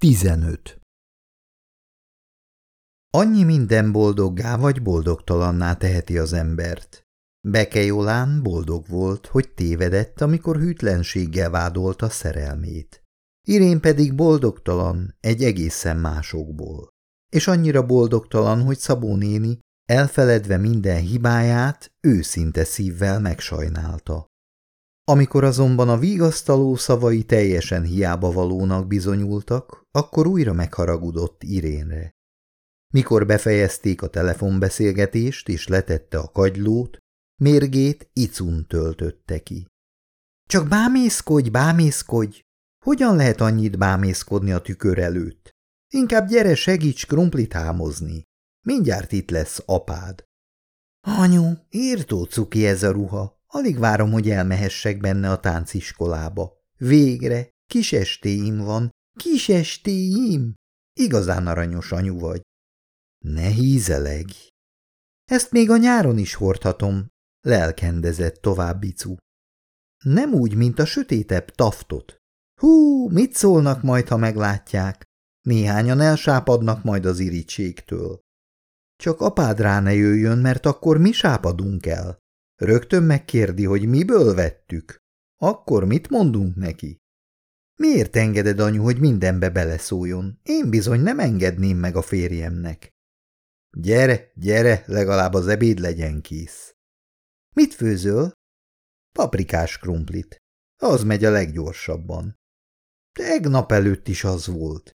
15. Annyi minden boldoggá vagy boldogtalanná teheti az embert. Bekejolán boldog volt, hogy tévedett, amikor hűtlenséggel vádolta szerelmét. Irén pedig boldogtalan egy egészen másokból. És annyira boldogtalan, hogy Szabó néni, elfeledve minden hibáját, őszinte szívvel megsajnálta. Amikor azonban a vigasztaló szavai teljesen hiába valónak bizonyultak, akkor újra megharagudott Irénre. Mikor befejezték a telefonbeszélgetést és letette a kagylót, mérgét icun töltötte ki. Csak bámészkodj, bámészkodj! Hogyan lehet annyit bámészkodni a tükör előtt? Inkább gyere, segíts krumplit hámozni. Mindjárt itt lesz apád. Anyu, írtó cuki ez a ruha. Alig várom, hogy elmehessek benne a tánciskolába. Végre, kis estéim van, kis estéim! Igazán aranyos anyu vagy. Ne hízeleg! Ezt még a nyáron is hordhatom, lelkendezett tovább Icu. Nem úgy, mint a sötétebb taftot. Hú, mit szólnak majd, ha meglátják? Néhányan elsápadnak majd az irítségtől. Csak apád rá ne jöjjön, mert akkor mi sápadunk el. Rögtön megkérdi, hogy miből vettük. Akkor mit mondunk neki? Miért engeded, anyu, hogy mindenbe beleszóljon? Én bizony nem engedném meg a férjemnek. Gyere, gyere, legalább az ebéd legyen kész. Mit főzöl? Paprikás krumplit. Az megy a leggyorsabban. Tegnap előtt is az volt.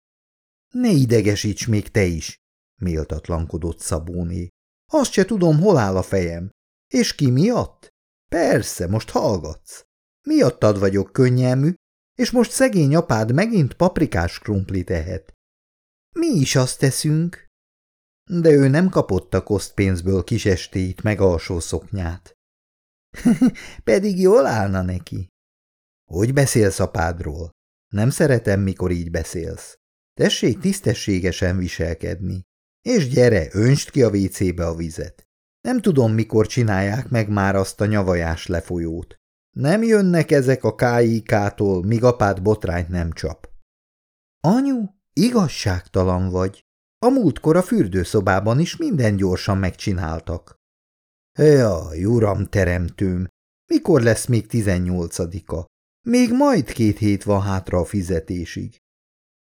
Ne idegesíts még te is, méltatlankodott Szabóné. Azt se tudom, hol áll a fejem. És ki miatt? Persze, most hallgatsz. Miattad vagyok könnyelmű, és most szegény apád megint paprikás krumpli tehet. Mi is azt teszünk. De ő nem kapott a kosztpénzből kis estét meg alsó szoknyát. Pedig jól állna neki. Hogy beszélsz apádról? Nem szeretem, mikor így beszélsz. Tessék tisztességesen viselkedni. És gyere, önst ki a vécébe a vizet. Nem tudom, mikor csinálják meg már azt a nyavajás lefolyót. Nem jönnek ezek a KIK-tól, míg apád botrányt nem csap. Anyu, igazságtalan vagy. A múltkor a fürdőszobában is minden gyorsan megcsináltak. Jaj, uram teremtőm, mikor lesz még tizennyolcadika? Még majd két hét van hátra a fizetésig.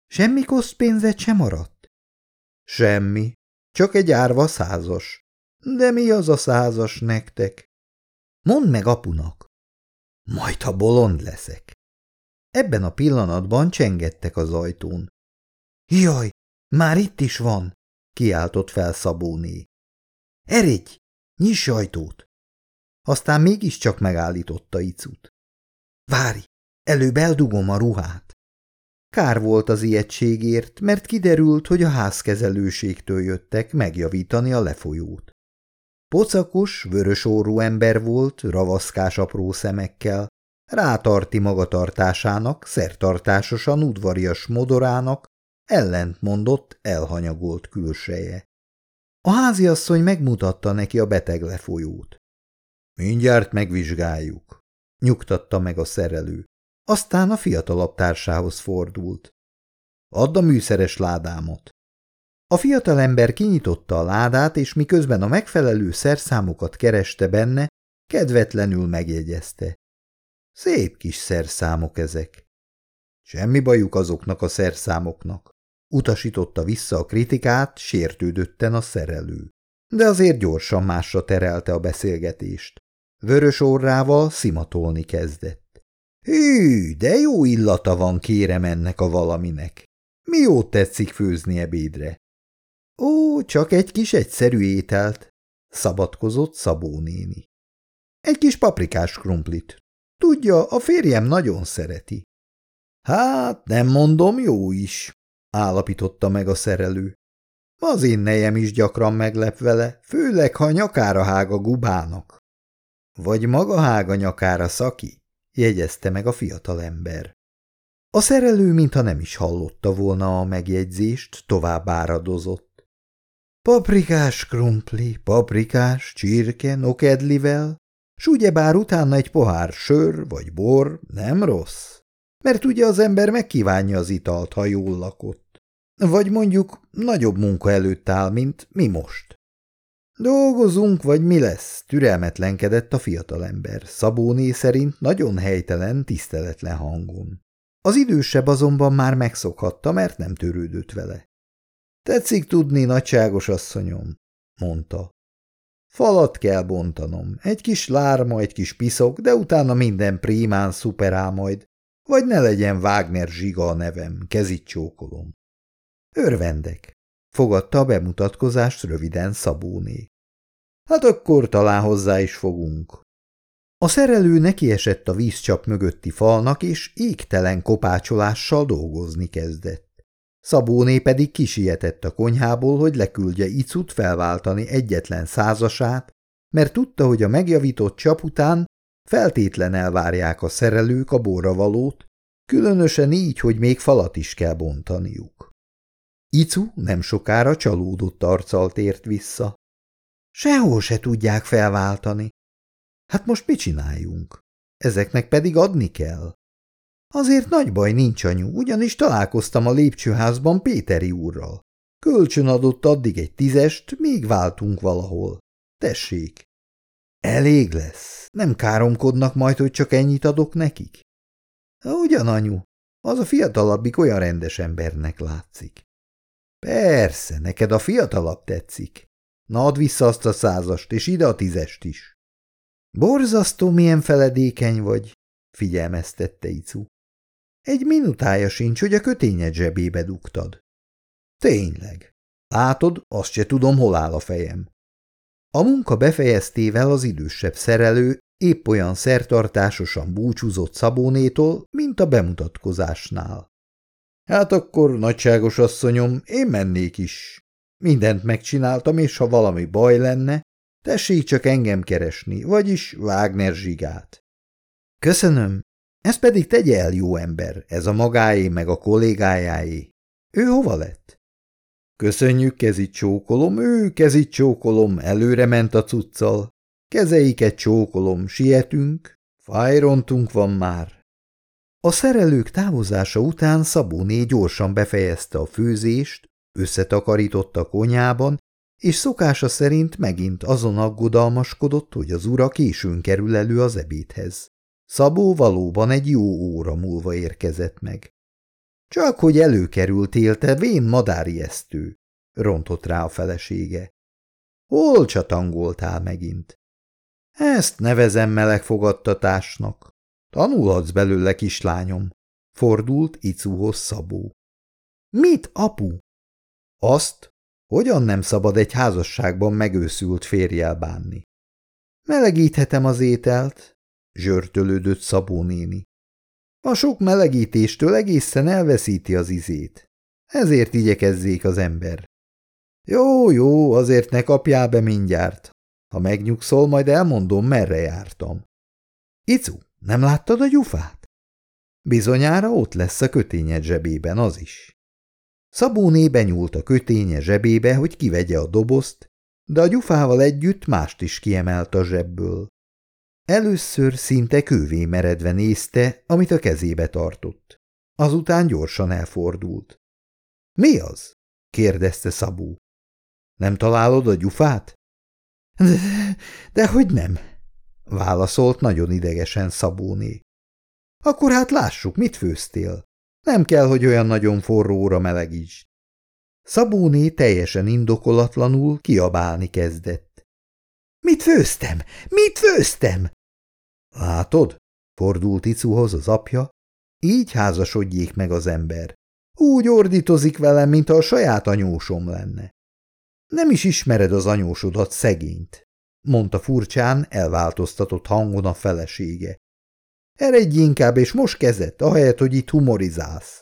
Semmi kosztpénzet sem maradt? Semmi, csak egy árva százas. De mi az a százas nektek? Mondd meg apunak. Majd, ha bolond leszek. Ebben a pillanatban csengettek az ajtón. Jaj, már itt is van, kiáltott fel Szabóné. Eredj, nyiss ajtót! Aztán mégiscsak megállította Icut. Várj, előbb eldugom a ruhát. Kár volt az ijegységért, mert kiderült, hogy a házkezelőségtől jöttek megjavítani a lefolyót. Pocakos, vörösórú ember volt, ravaszkás apró szemekkel, rátarti magatartásának, szertartásosan udvarias modorának, ellentmondott, elhanyagolt külseje. A háziasszony megmutatta neki a beteg lefolyót. Mindjárt megvizsgáljuk, nyugtatta meg a szerelő. Aztán a fiatalabb társához fordult. Add a műszeres ládámat. A fiatalember kinyitotta a ládát, és miközben a megfelelő szerszámokat kereste benne, kedvetlenül megjegyezte. Szép kis szerszámok ezek. Semmi bajuk azoknak a szerszámoknak. Utasította vissza a kritikát, sértődötten a szerelő. De azért gyorsan másra terelte a beszélgetést. Vörös orrával szimatolni kezdett. Hű, de jó illata van kérem ennek a valaminek. Mi jót tetszik főzni ebédre? Ó, csak egy kis egyszerű ételt, szabadkozott Szabó néni. Egy kis paprikás krumplit. Tudja, a férjem nagyon szereti. Hát, nem mondom, jó is, állapította meg a szerelő. Az én nejem is gyakran meglep vele, főleg, ha nyakára hág a gubának. Vagy maga hág a nyakára szaki, jegyezte meg a fiatalember. A szerelő, mintha nem is hallotta volna a megjegyzést, tovább áradozott. Paprikás krumpli, paprikás, csirke, nokedlivel, s ugyebár utána egy pohár sör vagy bor nem rossz. mert ugye az ember megkívánja az italt, ha jól lakott. Vagy mondjuk nagyobb munka előtt áll, mint mi most. Dolgozunk, vagy mi lesz? Türelmetlenkedett a fiatalember. Szabóné szerint nagyon helytelen, tiszteletlen hangon. Az idősebb azonban már megszokhatta, mert nem törődött vele. Tetszik tudni, nagyságos asszonyom, mondta. Falat kell bontanom, egy kis lárma, egy kis piszok, de utána minden prímán szuperál majd, vagy ne legyen Wagner Zsiga a nevem, kezit csókolom. Örvendek, fogadta a bemutatkozást röviden Szabóné. Hát akkor talán hozzá is fogunk. A szerelő nekiesett a vízcsap mögötti falnak, és égtelen kopácsolással dolgozni kezdett. Szabóné pedig kisietett a konyhából, hogy leküldje Icut felváltani egyetlen százasát, mert tudta, hogy a megjavított csap után feltétlen elvárják a szerelők a borravalót, különösen így, hogy még falat is kell bontaniuk. Icu nem sokára csalódott arccal tért vissza. Sehol se tudják felváltani. Hát most mit csináljunk? Ezeknek pedig adni kell. Azért nagy baj nincs, anyu, ugyanis találkoztam a lépcsőházban Péteri úrral. Kölcsön adott addig egy tízest, még váltunk valahol. Tessék. Elég lesz. Nem káromkodnak majd, hogy csak ennyit adok nekik? Ugyan, anyu, az a fiatalabbik olyan rendes embernek látszik. Persze, neked a fiatalabb tetszik. Na add vissza azt a százast, és ide a tízest is. Borzasztó, milyen feledékeny vagy, figyelmeztette Icu. Egy minutája sincs, hogy a kötényed zsebébe dugtad. Tényleg. Látod, azt se tudom, hol áll a fejem. A munka befejeztével az idősebb szerelő épp olyan szertartásosan búcsúzott Szabónétól, mint a bemutatkozásnál. Hát akkor, nagyságos asszonyom, én mennék is. Mindent megcsináltam, és ha valami baj lenne, tessék csak engem keresni, vagyis Wagner zsigát. Köszönöm, ez pedig tegye el, jó ember, ez a magáé meg a kollégájáé. Ő hova lett? Köszönjük, kezit csókolom, ő kezit csókolom, előre ment a cuccal. Kezeiket csókolom, sietünk, fájrontunk van már. A szerelők távozása után Szabóné gyorsan befejezte a főzést, összetakarította a konyában, és szokása szerint megint azon aggodalmaskodott, hogy az ura későn kerül elő az ebédhez. Szabó valóban egy jó óra múlva érkezett meg. Csak hogy előkerültél, te vén madáriesztő, rontott rá a felesége. Hol csatangoltál megint? Ezt nevezem melegfogadtatásnak. Tanulhatsz belőle, kislányom, fordult Icuhoz Szabó. Mit, apu? Azt, hogyan nem szabad egy házasságban megőszült férjel bánni. Melegíthetem az ételt, zsörtölődött Szabó néni. A sok melegítéstől egészen elveszíti az izét. Ezért igyekezzék az ember. Jó, jó, azért ne kapjál be mindjárt. Ha megnyugszol, majd elmondom, merre jártam. Icu, nem láttad a gyufát? Bizonyára ott lesz a kötényed zsebében az is. Szabóné benyúlt a köténye zsebébe, hogy kivegye a dobozt, de a gyufával együtt mást is kiemelt a zsebből. Először szinte kővé meredve nézte, amit a kezébe tartott. Azután gyorsan elfordult. – Mi az? – kérdezte Szabó. – Nem találod a gyufát? De, – De hogy nem? – válaszolt nagyon idegesen Szabóné. – Akkor hát lássuk, mit főztél. Nem kell, hogy olyan nagyon forróra melegítsd. Szabóné teljesen indokolatlanul kiabálni kezdett. – Mit főztem? Mit főztem? Látod? Fordult Icuhoz az apja. Így házasodjék meg az ember. Úgy ordítozik velem, mintha a saját anyósom lenne. Nem is ismered az anyósodat, szegényt, mondta furcsán, elváltoztatott hangon a felesége. Eredj inkább, és most kezet, ahelyett, hogy itt humorizálsz.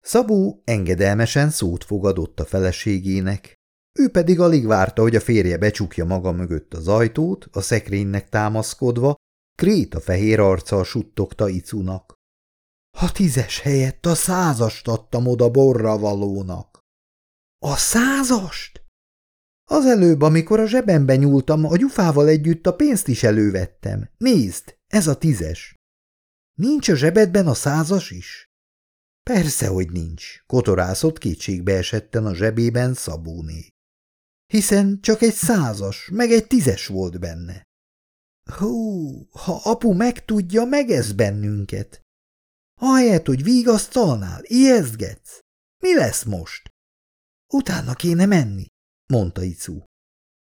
Szabó engedelmesen szót fogadott a feleségének, ő pedig alig várta, hogy a férje becsukja maga mögött az ajtót, a szekrénynek támaszkodva, Kréta fehér arccal suttogta Icunak. A tízes helyett a százast adtam oda borra valónak. A százast? Az előbb, amikor a zsebembe nyúltam, a gyufával együtt a pénzt is elővettem. Nézd, ez a tízes. Nincs a zsebedben a százas is? Persze, hogy nincs, kotorászott kétségbe esetten a zsebében Szabóné. Hiszen csak egy százas, meg egy tízes volt benne. Hú, ha apu megtudja, megesz bennünket. Ahelyett, hogy vigasztalnál, ijesztgetsz. Mi lesz most? Utána kéne menni, mondta Icu.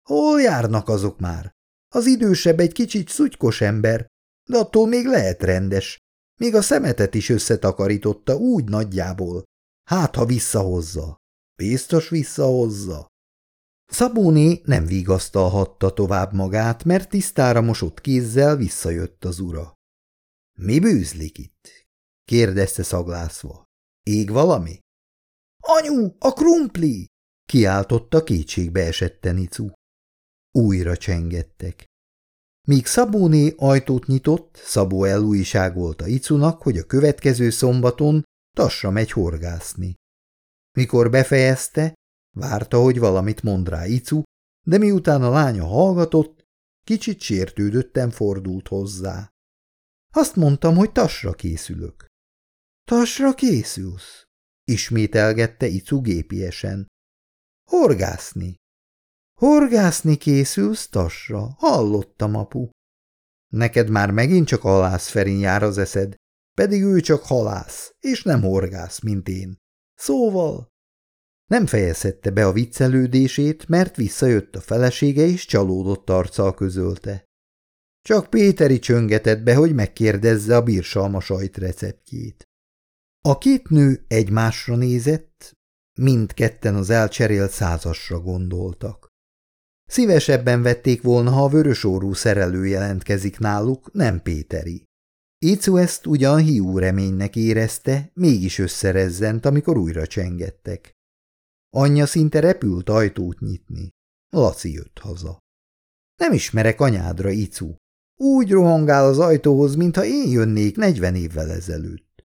Hol járnak azok már? Az idősebb egy kicsit szutykos ember, de attól még lehet rendes. Még a szemetet is összetakarította úgy nagyjából. Hát, ha visszahozza. Biztos visszahozza. Szabóné nem vigasztalhatta tovább magát, mert tisztára mosott kézzel visszajött az ura. – Mi bűzlik itt? – kérdezte szaglászva. – Ég valami? – Anyu, a krumpli! – kiáltotta kétségbe esetten Icu. Újra csengettek. Míg Szabóné ajtót nyitott, Szabó elújságolta Icunak, hogy a következő szombaton tassra megy horgászni. Mikor befejezte, várta, hogy valamit mond rá Icu, de miután a lánya hallgatott, kicsit sértődötten fordult hozzá. Azt mondtam, hogy tasra készülök. Tasra készülsz? Ismételgette Icu gépiesen. Horgászni. Horgászni készülsz, tasra, hallottam, apu. Neked már megint csak halászferin jár az eszed, pedig ő csak halász, és nem horgász, mint én. Szóval... Nem fejezhette be a viccelődését, mert visszajött a felesége, és csalódott arccal közölte. Csak Péteri csöngetett be, hogy megkérdezze a bírsalma sajt receptjét. A két nő egymásra nézett, mindketten az elcserélt százasra gondoltak. Szívesebben vették volna, ha a vörösórú szerelő jelentkezik náluk, nem Péteri. Icu ezt ugyan hiú reménynek érezte, mégis összerezzent, amikor újra csengettek. Anyja szinte repült ajtót nyitni. Laci jött haza. Nem ismerek anyádra, Icu. Úgy rohangál az ajtóhoz, mintha én jönnék negyven évvel ezelőtt.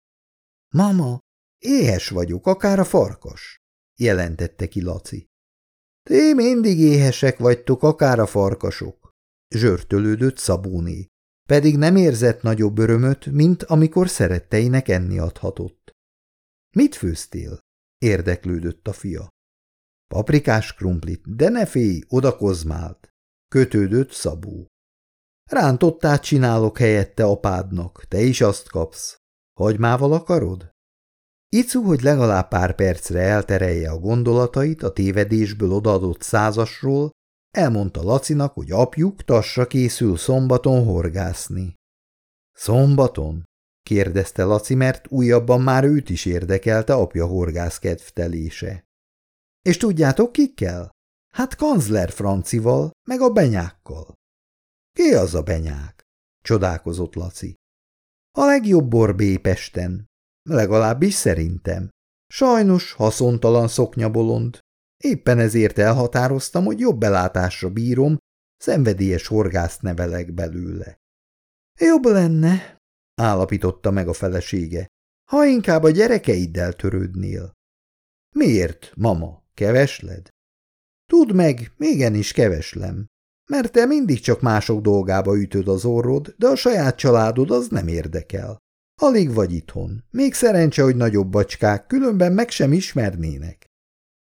Mama, éhes vagyok, akár a farkas, jelentette ki Laci. Ti mindig éhesek vagytok, akár a farkasok, zsörtölődött Szabóné, pedig nem érzett nagyobb örömöt, mint amikor szeretteinek enni adhatott. Mit főztél? Érdeklődött a fia. Paprikás krumplit, de ne félj, oda kozmált, kötődött Szabó. Rántottát csinálok helyette apádnak, te is azt kapsz. Hagymával akarod? Icu, hogy legalább pár percre elterelje a gondolatait a tévedésből odaadott százasról, elmondta Lacinak, hogy apjuk tassra készül szombaton horgászni. Szombaton? Kérdezte Laci, mert újabban már őt is érdekelte apja horgászkedvtelése. És tudjátok kikkel? Hát kancler Francival, meg a benyákkal. Ki az a benyák? csodálkozott Laci. A legjobb borbé Pesten, Legalábbis szerintem. Sajnos haszontalan szoknyabolond. Éppen ezért elhatároztam, hogy jobb belátásra bírom, szenvedélyes horgászt nevelek belőle. Jobb lenne, állapította meg a felesége, ha inkább a gyerekeiddel törődnél. Miért, mama, kevesled? Tudd meg, is keveslem, mert te mindig csak mások dolgába ütöd az orrod, de a saját családod az nem érdekel. Alig vagy itthon. Még szerencse, hogy nagyobb bacskák, különben meg sem ismernének.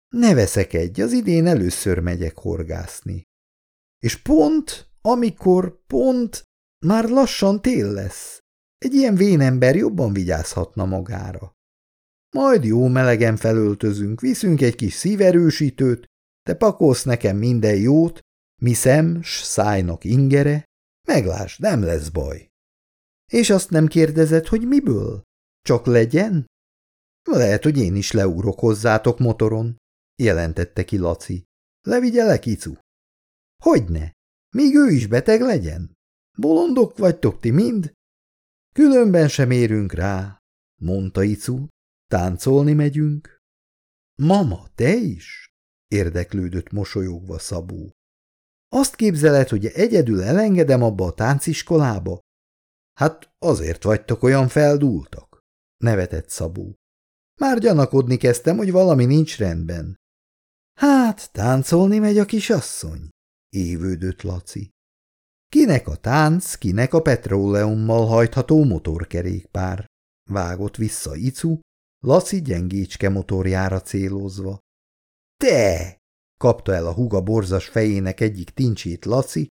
Ne veszek egy, az idén először megyek horgászni. És pont, amikor pont, már lassan tél lesz. Egy ilyen vénember jobban vigyázhatna magára. Majd jó melegen felöltözünk, viszünk egy kis szíverősítőt, te pakolsz nekem minden jót, mi szem, s szájnak ingere, meglásd, nem lesz baj. És azt nem kérdezed, hogy miből? Csak legyen? Lehet, hogy én is leúrok hozzátok motoron, jelentette ki Laci. Levigyelek, Icu? Hogyne? Míg ő is beteg legyen? Bolondok vagytok ti mind? Különben sem érünk rá, mondta Icu. Táncolni megyünk. Mama, te is? érdeklődött mosolyogva Szabó. Azt képzeled, hogy egyedül elengedem abba a tánciskolába, Hát azért vagytok olyan feldúltak, nevetett Szabó. Már gyanakodni kezdtem, hogy valami nincs rendben. Hát, táncolni megy a kisasszony, évődött Laci. Kinek a tánc, kinek a petróleummal hajtható motorkerékpár? Vágott vissza Icu, Laci gyengécske motorjára célozva. Te! kapta el a huga borzas fejének egyik tincsét Laci.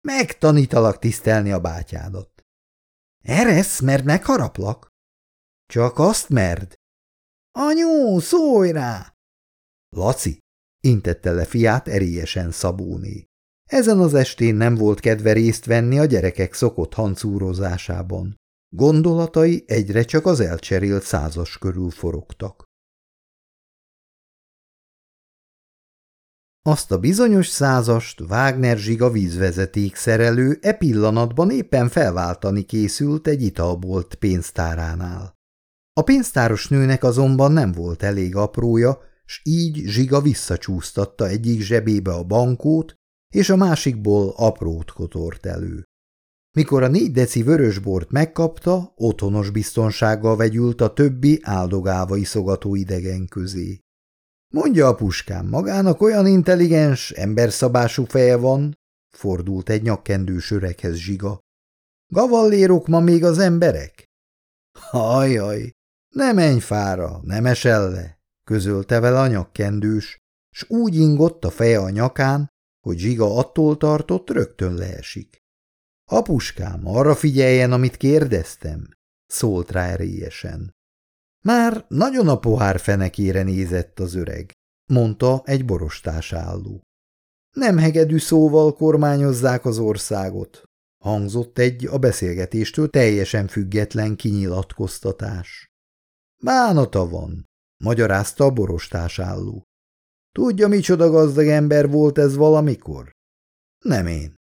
Megtanítalak tisztelni a bátyádat. Eresz, mert megharaplak? Csak azt merd. Anyu, szólj rá! Laci, intette le fiát erélyesen Szabóné. Ezen az estén nem volt kedve részt venni a gyerekek szokott hancúrozásában. Gondolatai egyre csak az elcserélt százas körül forogtak. Azt a bizonyos százast Wagner Zsiga vízvezeték szerelő e pillanatban éppen felváltani készült egy italbolt pénztáránál. A pénztáros nőnek azonban nem volt elég aprója, s így Zsiga visszacsúsztatta egyik zsebébe a bankót, és a másikból aprót kotort elő. Mikor a négy deci vörösbort megkapta, otthonos biztonsággal vegyült a többi áldogálva iszogató idegen közé. Mondja a puskám, magának olyan intelligens, emberszabású feje van, fordult egy nyakkendős öreghez zsiga. Gavallérok ma még az emberek? Hajjaj, ne menj fára, nem esel le, közölte vele a nyakkendős, s úgy ingott a feje a nyakán, hogy zsiga attól tartott, rögtön leesik. Apuskám, arra figyeljen, amit kérdeztem, szólt rá erélyesen. Már nagyon a pohár fenekére nézett az öreg, mondta egy borostás álló. Nem hegedű szóval kormányozzák az országot, hangzott egy a beszélgetéstől teljesen független kinyilatkoztatás. Bánata van, magyarázta a borostás álló. Tudja, micsoda gazdag ember volt ez valamikor? Nem én.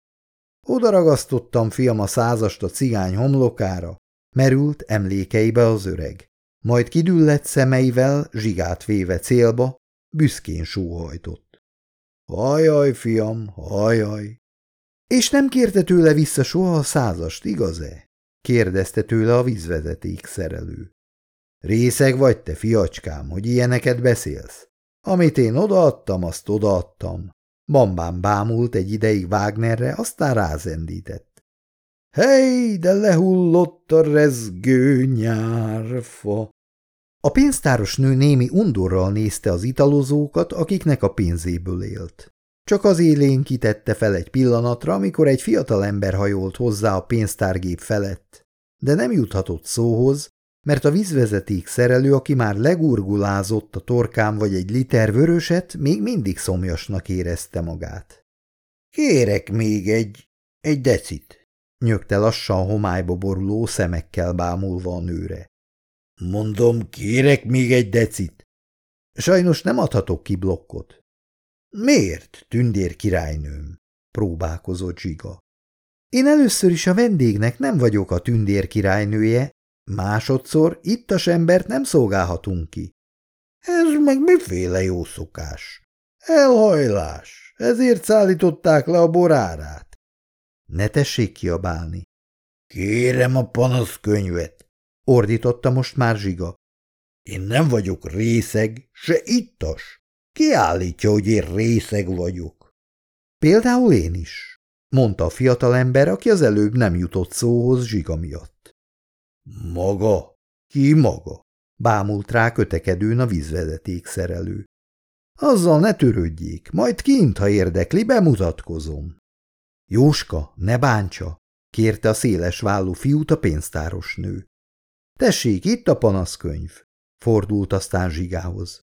Oda ragasztottam fiam a százast a cigány homlokára, merült emlékeibe az öreg majd kidüllett szemeivel, zsigát véve célba, büszkén sóhajtott. Hajaj, fiam, hajaj! És nem kérte tőle vissza soha a százast, igaz-e? kérdezte tőle a vízvezeték szerelő. Részeg vagy te, fiacskám, hogy ilyeneket beszélsz? Amit én odaadtam, azt odaadtam. Bambán bámult egy ideig Wagnerre, aztán rázendített. Hely, de lehullott a rezgő nyárfa! A pénztáros nő némi undorral nézte az italozókat, akiknek a pénzéből élt. Csak az élén kitette fel egy pillanatra, amikor egy fiatal ember hajolt hozzá a pénztárgép felett, de nem juthatott szóhoz, mert a vízvezeték szerelő, aki már legurgulázott a torkán vagy egy liter vöröset, még mindig szomjasnak érezte magát. – Kérek még egy, egy decit – nyögte lassan homályba boruló szemekkel bámulva a nőre. Mondom, kérek még egy decit. Sajnos nem adhatok ki blokkot. Miért, tündér királynőm? próbálkozott Zsiga. Én először is a vendégnek nem vagyok a tündér királynője, másodszor itt a embert nem szolgálhatunk ki. Ez meg miféle jó szokás? Elhajlás, ezért szállították le a borárát. Ne tessék kiabálni. Kérem a panaszkönyvet, ordította most már zsiga. Én nem vagyok részeg, se ittas. Ki állítja, hogy én részeg vagyok? Például én is, mondta a fiatalember, aki az előbb nem jutott szóhoz zsiga miatt. Maga? Ki maga? Bámult rá kötekedőn a vízvezeték szerelő. Azzal ne törődjék, majd kint, ha érdekli, bemutatkozom. Jóska, ne bántsa, kérte a széles vállú fiút a pénztáros nő. Tessék, itt a panaszkönyv, fordult aztán Zsigához.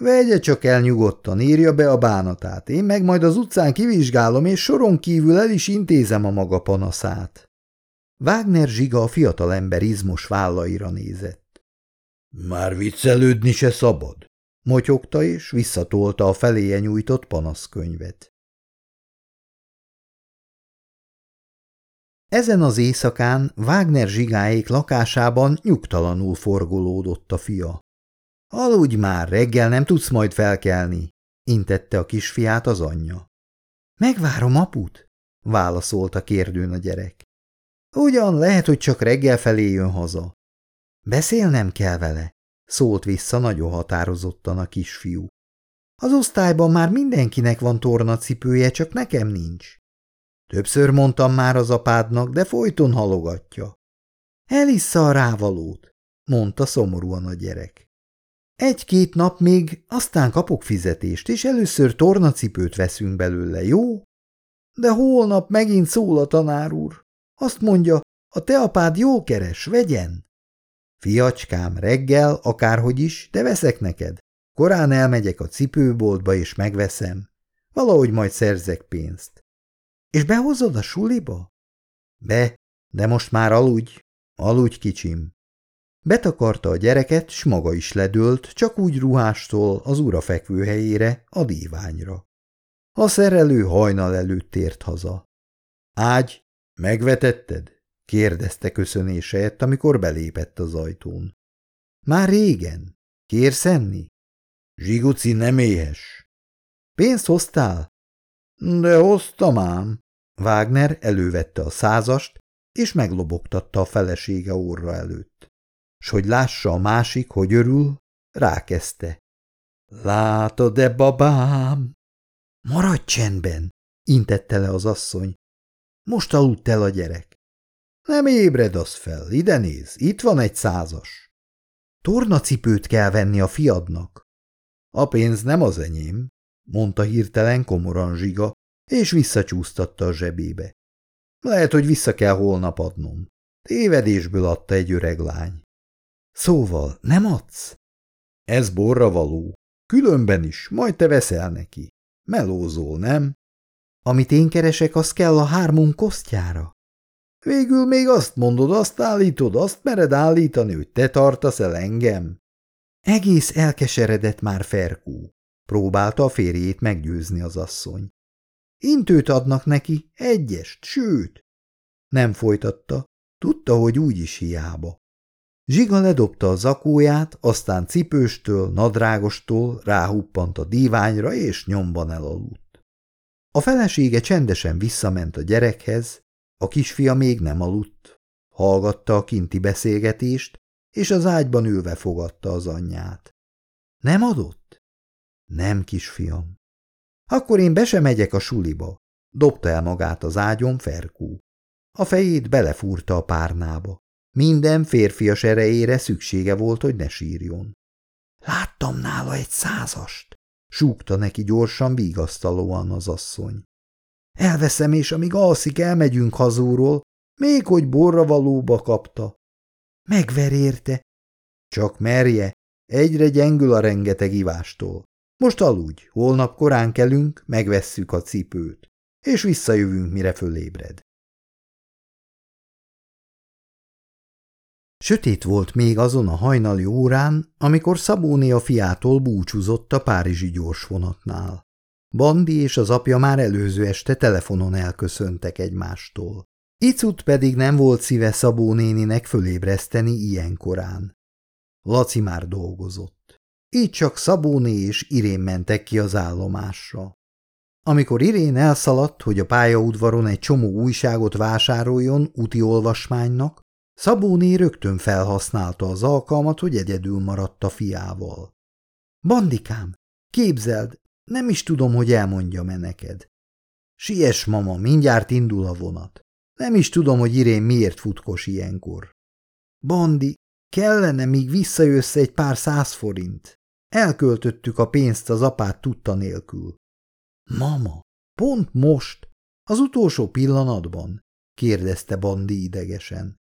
Vegye csak el nyugodtan, írja be a bánatát, én meg majd az utcán kivizsgálom, és soron kívül el is intézem a maga panaszát. Wagner Zsiga a fiatalember izmos vállaira nézett. Már viccelődni se szabad, motyogta és visszatolta a feléje nyújtott panaszkönyvet. Ezen az éjszakán Wagner zsigáék lakásában nyugtalanul forgolódott a fia. Aludj már, reggel nem tudsz majd felkelni, intette a kisfiát az anyja. Megvárom aput, válaszolta kérdőn a gyerek. Ugyan lehet, hogy csak reggel felé jön haza. Beszélnem kell vele, szólt vissza nagyon határozottan a kisfiú. Az osztályban már mindenkinek van tornacipője, csak nekem nincs. Többször mondtam már az apádnak, de folyton halogatja. Elissza a rávalót, mondta szomorúan a gyerek. Egy-két nap még, aztán kapok fizetést, és először tornacipőt veszünk belőle, jó? De holnap megint szól a tanár úr. Azt mondja, a te apád jó keres, vegyen. Fiacskám, reggel, akárhogy is, de veszek neked. Korán elmegyek a cipőboltba, és megveszem. Valahogy majd szerzek pénzt. És behozod a suliba? Be, de most már aludj, aludj kicsim. Betakarta a gyereket, s maga is ledőlt, csak úgy ruhástól az ura fekvőhelyére, a díványra. A szerelő hajnal előtt tért haza. Ágy, megvetetted? kérdezte köszönéseit, amikor belépett az ajtón. Már régen. Kérsz enni? Zsiguci nem éhes. Pénzt hoztál? De hoztam ám. Wagner elővette a százast, és meglobogtatta a felesége orra előtt. S hogy lássa a másik, hogy örül, rákezdte. Látod-e, babám? Maradj csendben, intette le az asszony. Most aludt el a gyerek. Nem ébred az fel, ide néz, itt van egy százas. Tornacipőt kell venni a fiadnak. A pénz nem az enyém, mondta hirtelen komoran zsiga, és visszacsúsztatta a zsebébe. Lehet, hogy vissza kell holnap adnom. Tévedésből adta egy öreg lány. Szóval nem adsz? Ez borra való. Különben is, majd te veszel neki. Melózol, nem? Amit én keresek, az kell a hármunk kosztjára. Végül még azt mondod, azt állítod, azt mered állítani, hogy te tartasz el engem? Egész elkeseredett már Ferkú. Próbálta a férjét meggyőzni az asszony. Intőt adnak neki, egyest, sőt. Nem folytatta, tudta, hogy úgyis hiába. Zsiga ledobta a zakóját, aztán cipőstől, nadrágostól ráhuppant a díványra, és nyomban elaludt. A felesége csendesen visszament a gyerekhez, a kisfia még nem aludt. Hallgatta a kinti beszélgetést, és az ágyban ülve fogadta az anyját. Nem adott? Nem, kisfiam. Akkor én be sem megyek a suliba. Dobta el magát az ágyon Ferkú. A fejét belefúrta a párnába. Minden férfias erejére szüksége volt, hogy ne sírjon. Láttam nála egy százast, súgta neki gyorsan, vigasztalóan az asszony. Elveszem, és amíg alszik, elmegyünk hazúról, még hogy borra valóba kapta. Megver érte. Csak merje, egyre gyengül a rengeteg ivástól. Most aludj, holnap korán kelünk, megvesszük a cipőt, és visszajövünk, mire fölébred. Sötét volt még azon a hajnali órán, amikor Szabóné a fiától búcsúzott a párizsi gyorsvonatnál. Bandi és az apja már előző este telefonon elköszöntek egymástól. Icut pedig nem volt szíve Szabó néninek fölébreszteni ilyen korán. Laci már dolgozott. Így csak Szabóné és Irén mentek ki az állomásra. Amikor Irén elszaladt, hogy a pályaudvaron egy csomó újságot vásároljon úti olvasmánynak, Szabóné rögtön felhasználta az alkalmat, hogy egyedül maradt a fiával. Bandikám, képzeld, nem is tudom, hogy elmondjam-e neked. Siess, mama, mindjárt indul a vonat. Nem is tudom, hogy Irén miért futkos ilyenkor. Bandi, kellene, míg visszajössz egy pár száz forint. Elköltöttük a pénzt az apát tudta nélkül. Mama, pont most, az utolsó pillanatban? kérdezte Bandi idegesen.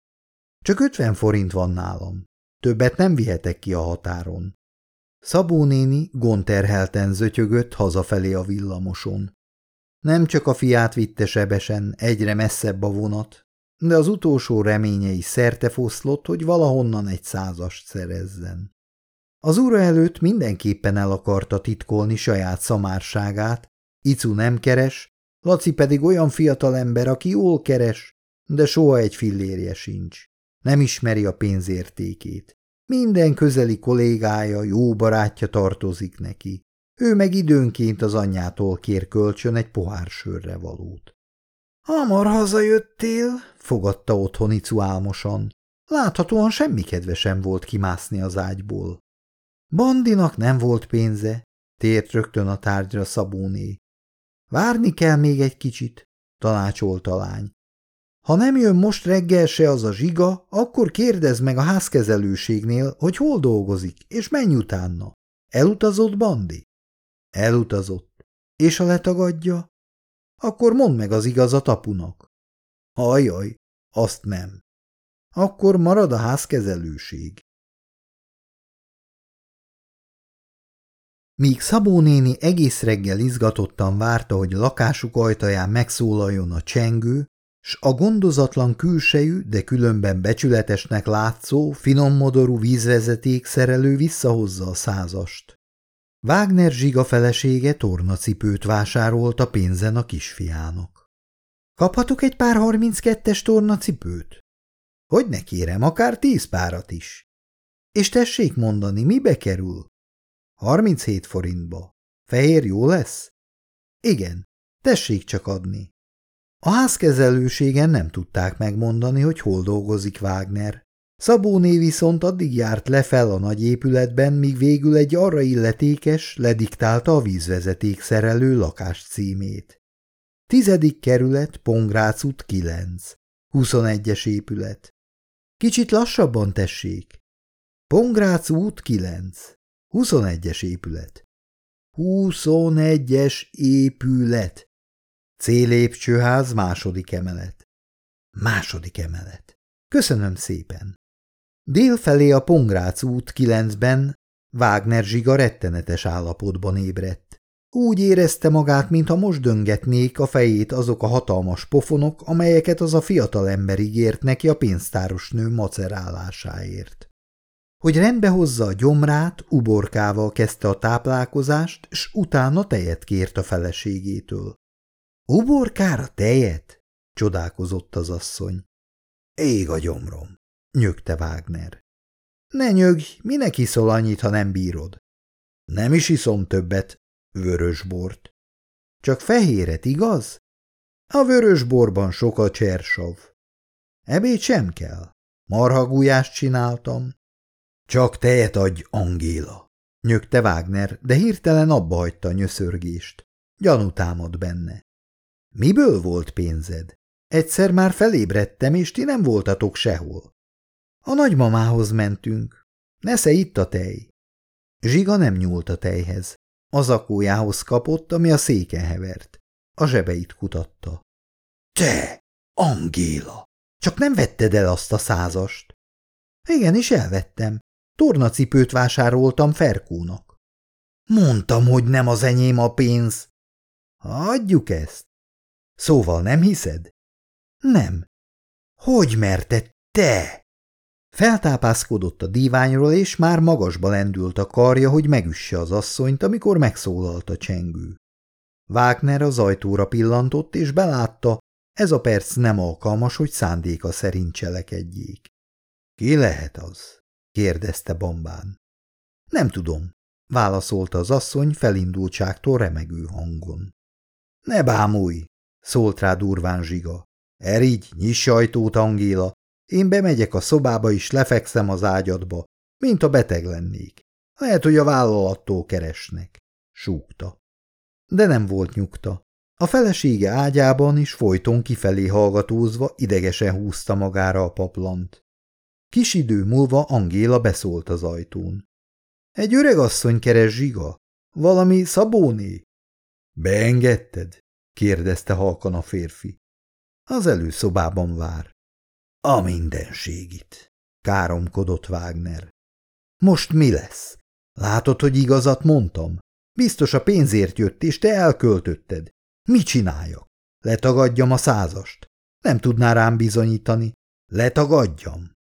Csak ötven forint van nálam. Többet nem vihetek ki a határon. Szabó néni gonterhelten zötyögött hazafelé a villamoson. Nem csak a fiát vitte sebesen, egyre messzebb a vonat, de az utolsó reményei szerte foszlott, hogy valahonnan egy százast szerezzen. Az ura előtt mindenképpen el akarta titkolni saját szamárságát, Icu nem keres, Laci pedig olyan fiatalember, aki jól keres, de soha egy fillérje sincs. Nem ismeri a pénzértékét. Minden közeli kollégája, jó barátja tartozik neki. Ő meg időnként az anyjától kér kölcsön egy pohár sörre valót. Hamar hazajöttél, fogadta otthon Icu álmosan. Láthatóan semmi kedve sem volt kimászni az ágyból. Bandinak nem volt pénze, tért rögtön a tárgyra Szabóné. Várni kell még egy kicsit, tanácsolta a lány. Ha nem jön most reggel se az a zsiga, akkor kérdezd meg a házkezelőségnél, hogy hol dolgozik, és menj utána. Elutazott, Bandi? Elutazott. És ha letagadja? Akkor mondd meg az igazat apunak. Ajaj, azt nem. Akkor marad a házkezelőség. Míg Szabó néni egész reggel izgatottan várta, hogy lakásuk ajtaján megszólaljon a csengő, s a gondozatlan külsejű, de különben becsületesnek látszó, finommodorú vízvezeték szerelő visszahozza a százast. Wagner zsiga felesége tornacipőt vásárolt a pénzen a kisfiának. – Kaphatok egy pár harminckettes tornacipőt? – Hogy ne kérem, akár tíz párat is. – És tessék mondani, mibe kerül? – Harminchét forintba. Fehér jó lesz? – Igen, tessék csak adni. A házkezelőségen nem tudták megmondani, hogy hol dolgozik Wagner. Szabóné viszont addig járt le fel a nagy épületben, míg végül egy arra illetékes lediktálta a vízvezeték szerelő lakás címét. Tizedik kerület, Pongrác út 9. 21-es épület. Kicsit lassabban tessék. Pongrác út 9. 21-es épület. 21-es épület. C-lépcsőház második emelet. Második emelet. Köszönöm szépen. Délfelé a Pongrác út kilencben Wagner zsiga rettenetes állapotban ébredt. Úgy érezte magát, mintha most döngetnék a fejét azok a hatalmas pofonok, amelyeket az a fiatal ember ígért neki a pénztáros nő macerálásáért. Hogy rendbe hozza a gyomrát, uborkával kezdte a táplálkozást, s utána tejet kért a feleségétől. Uborkára tejet? csodálkozott az asszony. Ég a gyomrom, nyögte Wagner. Ne nyögj, minek iszol annyit, ha nem bírod? Nem is iszom többet, vörös bort. Csak fehéret, igaz? A vörös borban sok a csersav. Ebéd sem kell. Marhagújást csináltam. Csak tejet adj, Angéla, nyögte Wagner, de hirtelen abba hagyta a nyöszörgést. Gyanú támad benne. Miből volt pénzed? Egyszer már felébredtem, és ti nem voltatok sehol. A nagymamához mentünk. Nesze itt a tej. Zsiga nem nyúlt a tejhez. Az akójához kapott, ami a széken hevert. A zsebeit kutatta. Te, Angéla! Csak nem vetted el azt a százast? Igenis elvettem. Tornacipőt vásároltam Ferkónak. Mondtam, hogy nem az enyém a pénz. Adjuk ezt. Szóval nem hiszed? Nem. Hogy merted te? Feltápászkodott a díványról, és már magasba lendült a karja, hogy megüsse az asszonyt, amikor megszólalt a csengő. Wagner az ajtóra pillantott, és belátta, ez a perc nem alkalmas, hogy szándéka szerint cselekedjék. – Ki lehet az? – kérdezte bombán. – Nem tudom – válaszolta az asszony felindultságtól remegő hangon. – Ne bámulj! – szólt rá durván zsiga. Erigy, nyiss ajtót, Angéla, én bemegyek a szobába és lefekszem az ágyadba, mint a beteg lennék. Lehet, hogy a vállalattól keresnek, súgta. De nem volt nyugta. A felesége ágyában is folyton kifelé hallgatózva idegesen húzta magára a paplant. Kis idő múlva Angéla beszólt az ajtón. Egy öreg asszony keres zsiga? Valami szabóné? Beengedted? Kérdezte halkan a férfi. Az előszobában vár. A mindenségit, káromkodott Wagner. Most mi lesz? Látod, hogy igazat mondtam? Biztos a pénzért jött, és te elköltötted. Mit csináljak? Letagadjam a százast. Nem tudná rám bizonyítani. Letagadjam.